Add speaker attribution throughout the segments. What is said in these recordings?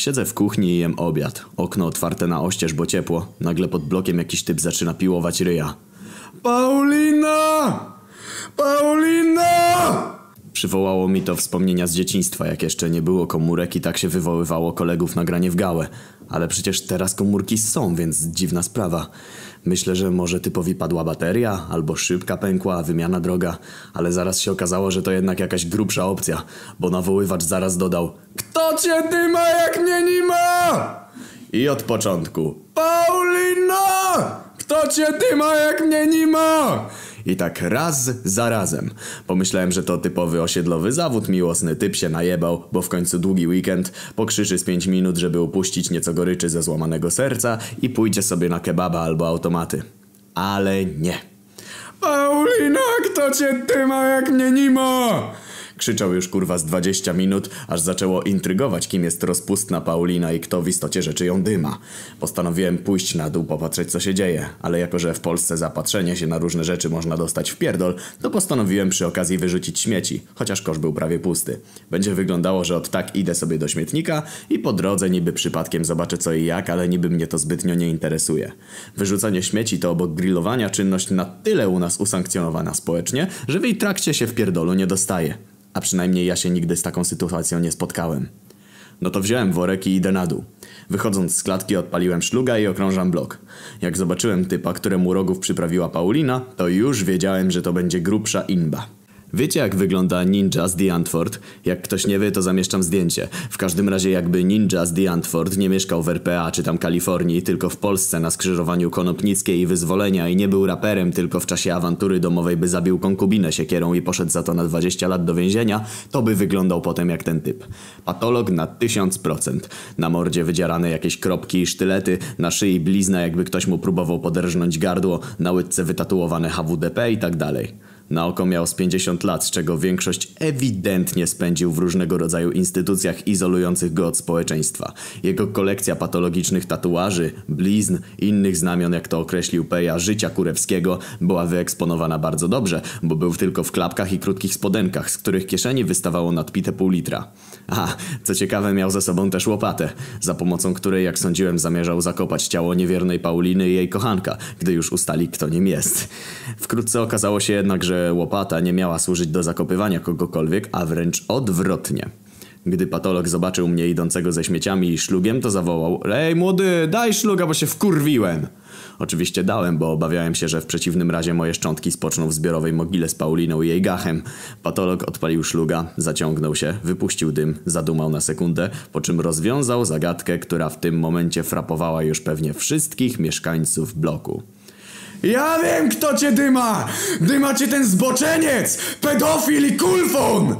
Speaker 1: Siedzę w kuchni i jem obiad. Okno otwarte na oścież, bo ciepło. Nagle pod blokiem jakiś typ zaczyna piłować ryja. Paulina! Paulina! Przywołało mi to wspomnienia z dzieciństwa, jak jeszcze nie było komórek i tak się wywoływało kolegów na granie w gałę. Ale przecież teraz komórki są, więc dziwna sprawa. Myślę, że może typowi padła bateria, albo szybka pękła, wymiana droga, ale zaraz się okazało, że to jednak jakaś grubsza opcja, bo nawoływacz zaraz dodał Kto cię dyma jak mnie nie ma? I od początku Paulina! Kto cię dyma jak mnie nie ma? I tak raz za razem. Pomyślałem, że to typowy osiedlowy zawód miłosny. Typ się najebał, bo w końcu długi weekend. Pokrzyczy z 5 minut, żeby upuścić nieco goryczy ze złamanego serca i pójdzie sobie na kebaba albo automaty. Ale nie. Paulina, kto cię dyma jak mnie nie ma? Krzyczał już kurwa z 20 minut, aż zaczęło intrygować, kim jest rozpustna Paulina i kto w istocie rzeczy ją dyma. Postanowiłem pójść na dół, popatrzeć co się dzieje, ale jako że w Polsce zapatrzenie się na różne rzeczy można dostać w pierdol, to postanowiłem przy okazji wyrzucić śmieci, chociaż kosz był prawie pusty. Będzie wyglądało, że od tak idę sobie do śmietnika i po drodze niby przypadkiem zobaczę co i jak, ale niby mnie to zbytnio nie interesuje. Wyrzucanie śmieci to obok grillowania czynność na tyle u nas usankcjonowana społecznie, że w jej trakcie się w pierdolu nie dostaje. A przynajmniej ja się nigdy z taką sytuacją nie spotkałem. No to wziąłem worek i idę na dół. Wychodząc z klatki odpaliłem szluga i okrążam blok. Jak zobaczyłem typa, któremu rogów przyprawiła Paulina, to już wiedziałem, że to będzie grubsza inba. Wiecie jak wygląda Ninja z The Antwoord? Jak ktoś nie wie, to zamieszczam zdjęcie. W każdym razie jakby Ninja z The Antwoord nie mieszkał w RPA czy tam Kalifornii, tylko w Polsce na skrzyżowaniu Konopnickiej i Wyzwolenia i nie był raperem, tylko w czasie awantury domowej by zabił konkubinę siekierą i poszedł za to na 20 lat do więzienia, to by wyglądał potem jak ten typ. Patolog na 1000%. Na mordzie wydzierane jakieś kropki i sztylety, na szyi blizna jakby ktoś mu próbował poderżnąć gardło, na łydce wytatuowane HWDP i tak dalej. Na oko miał z 50 lat, z czego większość ewidentnie spędził w różnego rodzaju instytucjach izolujących go od społeczeństwa. Jego kolekcja patologicznych tatuaży, blizn, innych znamion, jak to określił Peja, życia kurewskiego, była wyeksponowana bardzo dobrze, bo był tylko w klapkach i krótkich spodenkach, z których kieszeni wystawało nadpite pół litra. A, co ciekawe, miał ze sobą też łopatę, za pomocą której, jak sądziłem, zamierzał zakopać ciało niewiernej Pauliny i jej kochanka, gdy już ustali, kto nim jest. Wkrótce okazało się jednak, że łopata nie miała służyć do zakopywania kogokolwiek, a wręcz odwrotnie. Gdy patolog zobaczył mnie idącego ze śmieciami i szlugiem, to zawołał Ej młody, daj szluga, bo się wkurwiłem! Oczywiście dałem, bo obawiałem się, że w przeciwnym razie moje szczątki spoczną w zbiorowej mogile z Pauliną i jej gachem. Patolog odpalił szluga, zaciągnął się, wypuścił dym, zadumał na sekundę, po czym rozwiązał zagadkę, która w tym momencie frapowała już pewnie wszystkich mieszkańców bloku. Ja wiem, kto cię dyma! Dyma cię ten zboczeniec! Pedofil i kulfon!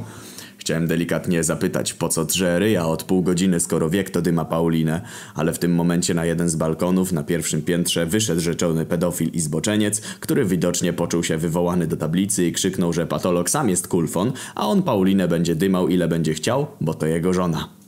Speaker 1: Chciałem delikatnie zapytać, po co drze ryja od pół godziny, skoro wie, kto dyma Paulinę, ale w tym momencie na jeden z balkonów na pierwszym piętrze wyszedł rzeczony pedofil i zboczeniec, który widocznie poczuł się wywołany do tablicy i krzyknął, że patolog sam jest kulfon, a on Paulinę będzie dymał ile będzie chciał, bo to jego żona.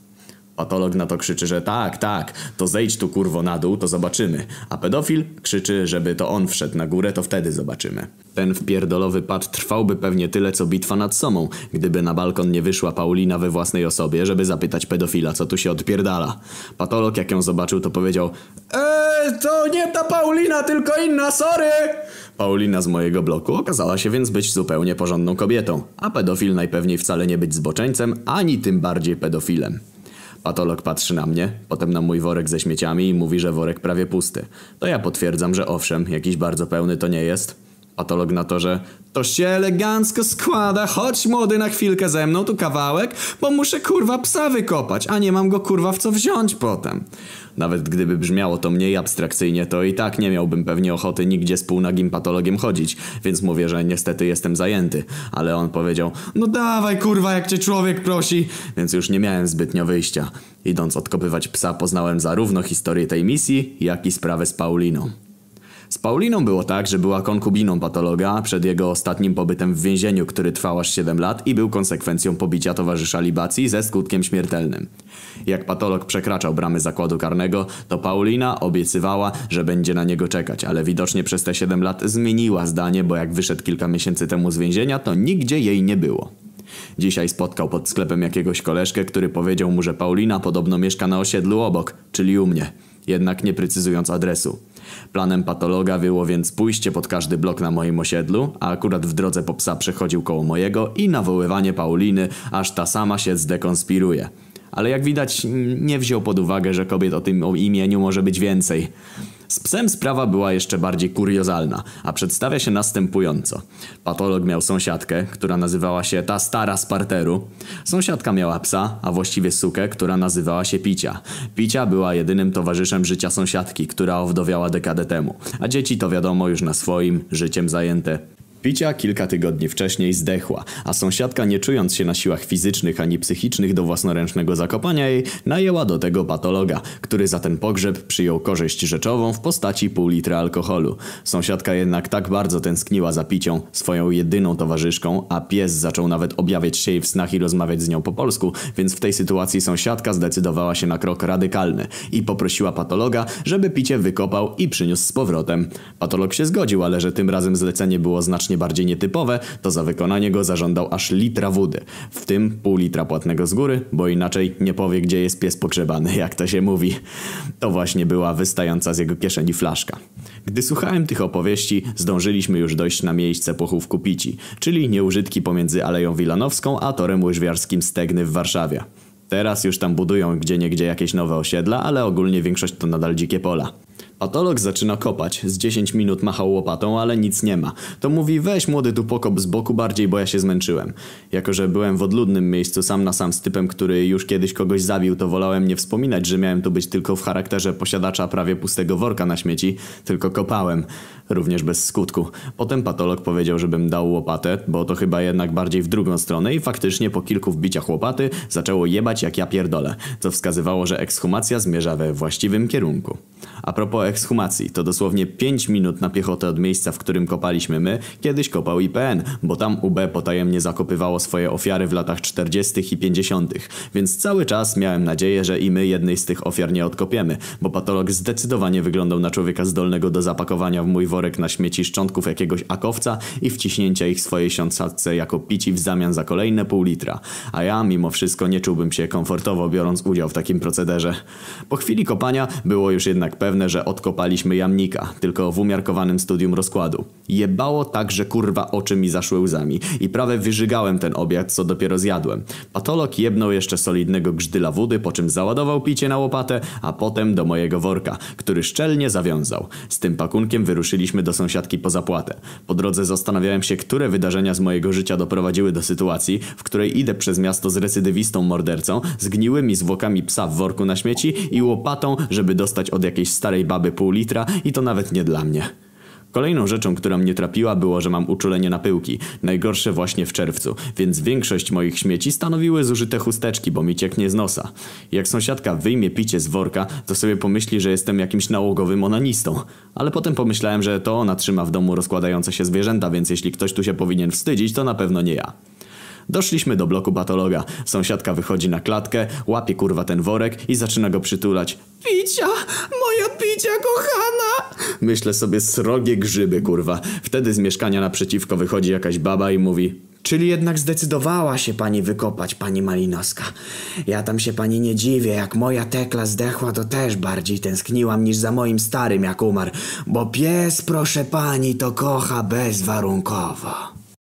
Speaker 1: Patolog na to krzyczy, że tak, tak, to zejdź tu kurwo na dół, to zobaczymy. A pedofil krzyczy, żeby to on wszedł na górę, to wtedy zobaczymy. Ten wpierdolowy pad trwałby pewnie tyle, co bitwa nad Somą, gdyby na balkon nie wyszła Paulina we własnej osobie, żeby zapytać pedofila, co tu się odpierdala. Patolog, jak ją zobaczył, to powiedział Eee, to nie ta Paulina, tylko inna, sorry! Paulina z mojego bloku okazała się więc być zupełnie porządną kobietą, a pedofil najpewniej wcale nie być zboczeńcem, ani tym bardziej pedofilem. Patolog patrzy na mnie, potem na mój worek ze śmieciami i mówi, że worek prawie pusty. To ja potwierdzam, że owszem, jakiś bardzo pełny to nie jest. Patolog na to, że to się elegancko składa, chodź młody na chwilkę ze mną, tu kawałek, bo muszę kurwa psa wykopać, a nie mam go kurwa w co wziąć potem. Nawet gdyby brzmiało to mniej abstrakcyjnie, to i tak nie miałbym pewnie ochoty nigdzie z półnagim patologiem chodzić, więc mówię, że niestety jestem zajęty. Ale on powiedział, no dawaj kurwa jak cię człowiek prosi, więc już nie miałem zbytnio wyjścia. Idąc odkopywać psa poznałem zarówno historię tej misji, jak i sprawę z Pauliną. Z Pauliną było tak, że była konkubiną patologa przed jego ostatnim pobytem w więzieniu, który trwał aż 7 lat i był konsekwencją pobicia towarzysza libacji ze skutkiem śmiertelnym. Jak patolog przekraczał bramy zakładu karnego, to Paulina obiecywała, że będzie na niego czekać, ale widocznie przez te 7 lat zmieniła zdanie, bo jak wyszedł kilka miesięcy temu z więzienia, to nigdzie jej nie było. Dzisiaj spotkał pod sklepem jakiegoś koleżkę, który powiedział mu, że Paulina podobno mieszka na osiedlu obok, czyli u mnie, jednak nie precyzując adresu. Planem patologa było więc pójście pod każdy blok na moim osiedlu, a akurat w drodze po psa przechodził koło mojego i nawoływanie Pauliny, aż ta sama się zdekonspiruje. Ale jak widać nie wziął pod uwagę, że kobiet o tym imieniu może być więcej. Z psem sprawa była jeszcze bardziej kuriozalna, a przedstawia się następująco. Patolog miał sąsiadkę, która nazywała się ta stara z parteru. Sąsiadka miała psa, a właściwie sukę, która nazywała się Picia. Picia była jedynym towarzyszem życia sąsiadki, która owdowiała dekadę temu, a dzieci to wiadomo już na swoim, życiem zajęte. Picia kilka tygodni wcześniej zdechła, a sąsiadka nie czując się na siłach fizycznych ani psychicznych do własnoręcznego zakopania jej, najęła do tego patologa, który za ten pogrzeb przyjął korzyść rzeczową w postaci pół litra alkoholu. Sąsiadka jednak tak bardzo tęskniła za picią, swoją jedyną towarzyszką, a pies zaczął nawet objawiać się jej w snach i rozmawiać z nią po polsku, więc w tej sytuacji sąsiadka zdecydowała się na krok radykalny i poprosiła patologa, żeby picie wykopał i przyniósł z powrotem. Patolog się zgodził, ale że tym razem zlecenie było znacznie znacznie bardziej nietypowe, to za wykonanie go zażądał aż litra wody, w tym pół litra płatnego z góry, bo inaczej nie powie gdzie jest pies pogrzebany, jak to się mówi. To właśnie była wystająca z jego kieszeni flaszka. Gdy słuchałem tych opowieści, zdążyliśmy już dojść na miejsce pochówku Pici, czyli nieużytki pomiędzy Aleją Wilanowską a torem łyżwiarskim Stegny w Warszawie. Teraz już tam budują gdzieniegdzie jakieś nowe osiedla, ale ogólnie większość to nadal dzikie pola. Patolog zaczyna kopać. Z 10 minut machał łopatą, ale nic nie ma. To mówi weź młody tu pokop z boku bardziej, bo ja się zmęczyłem. Jako, że byłem w odludnym miejscu sam na sam z typem, który już kiedyś kogoś zabił, to wolałem nie wspominać, że miałem tu być tylko w charakterze posiadacza prawie pustego worka na śmieci, tylko kopałem. Również bez skutku. Potem patolog powiedział, żebym dał łopatę, bo to chyba jednak bardziej w drugą stronę i faktycznie po kilku wbiciach łopaty zaczęło jebać jak ja pierdolę, co wskazywało, że ekshumacja zmierza we właściwym kierunku. A propos ekshumacji, to dosłownie 5 minut na piechotę od miejsca, w którym kopaliśmy my, kiedyś kopał IPN, bo tam UB potajemnie zakopywało swoje ofiary w latach 40. i 50., więc cały czas miałem nadzieję, że i my jednej z tych ofiar nie odkopiemy, bo patolog zdecydowanie wyglądał na człowieka zdolnego do zapakowania w mój worek na śmieci szczątków jakiegoś akowca i wciśnięcia ich swojej siądźce jako pici w zamian za kolejne pół litra. A ja mimo wszystko nie czułbym się komfortowo biorąc udział w takim procederze. Po chwili kopania było już jednak pewne, że odkopaliśmy jamnika, tylko w umiarkowanym studium rozkładu. Jebało tak, że kurwa oczy mi zaszły łzami i prawie wyżygałem ten obiad, co dopiero zjadłem. Patolog jebnął jeszcze solidnego grzdyla wody, po czym załadował picie na łopatę, a potem do mojego worka, który szczelnie zawiązał. Z tym pakunkiem wyruszyliśmy do sąsiadki po zapłatę. Po drodze zastanawiałem się, które wydarzenia z mojego życia doprowadziły do sytuacji, w której idę przez miasto z recydywistą mordercą, zgniłymi zwłokami psa w worku na śmieci i łopatą, żeby dostać od jakiejś starej baby pół litra i to nawet nie dla mnie. Kolejną rzeczą, która mnie trapiła było, że mam uczulenie na pyłki. Najgorsze właśnie w czerwcu, więc większość moich śmieci stanowiły zużyte chusteczki, bo mi cieknie z nosa. Jak sąsiadka wyjmie picie z worka, to sobie pomyśli, że jestem jakimś nałogowym onanistą. Ale potem pomyślałem, że to ona trzyma w domu rozkładające się zwierzęta, więc jeśli ktoś tu się powinien wstydzić, to na pewno nie ja. Doszliśmy do bloku patologa. Sąsiadka wychodzi na klatkę, łapie kurwa ten worek i zaczyna go przytulać. Picia! Moja picia kochana! Myślę sobie srogie grzyby, kurwa. Wtedy z mieszkania naprzeciwko wychodzi jakaś baba i mówi...
Speaker 2: Czyli jednak zdecydowała się pani wykopać, pani Malinowska. Ja tam się pani nie dziwię, jak moja tekla zdechła, to też bardziej tęskniłam niż za moim starym, jak umarł. Bo pies, proszę pani, to kocha bezwarunkowo.